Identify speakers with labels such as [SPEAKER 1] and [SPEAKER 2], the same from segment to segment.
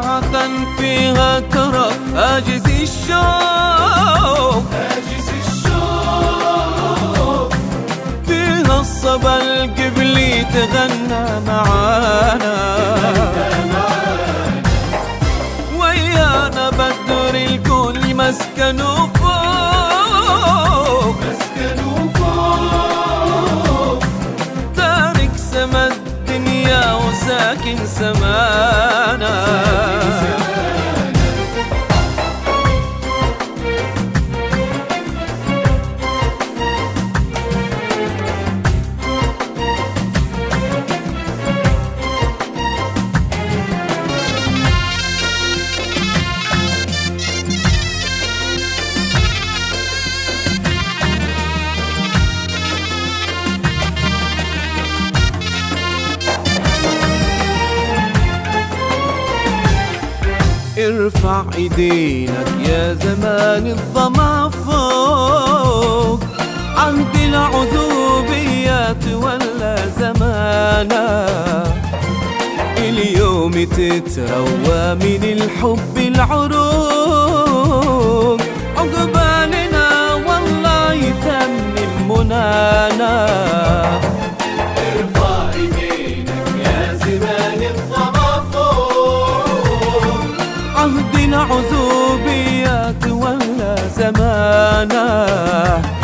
[SPEAKER 1] ساعة فيها ترى آجز الشوق.
[SPEAKER 2] آجز الشوق.
[SPEAKER 1] فيها الصبا القبلي تغنى معانا. ويانا بدر الكل مسكن فوق.
[SPEAKER 2] مسكن
[SPEAKER 1] وساكن سمانا ارفع ايدينك يا زمان الظما فوق. عهد العذوبيات ولا زمانا. اليوم تتروى من الحب العروق. عقبالنا والله يتمم منانا
[SPEAKER 2] sana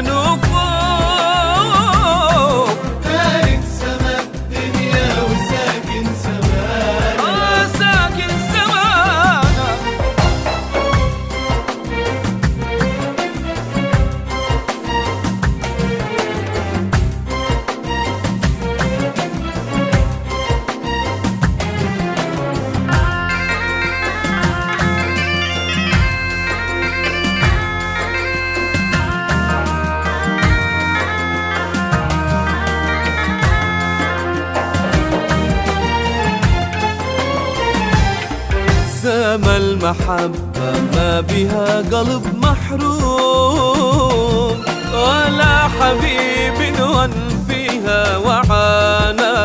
[SPEAKER 1] مسكن
[SPEAKER 2] سما
[SPEAKER 1] المحبة ما بها قلب محروم. ولا حبيب ون فيها وعانا.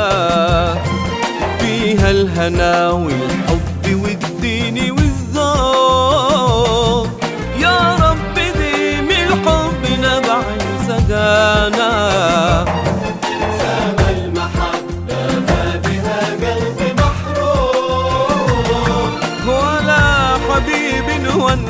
[SPEAKER 1] فيها الهنا والحب والدين والذوق. يا رب ديم الحب نبع سقانا. حبيب ون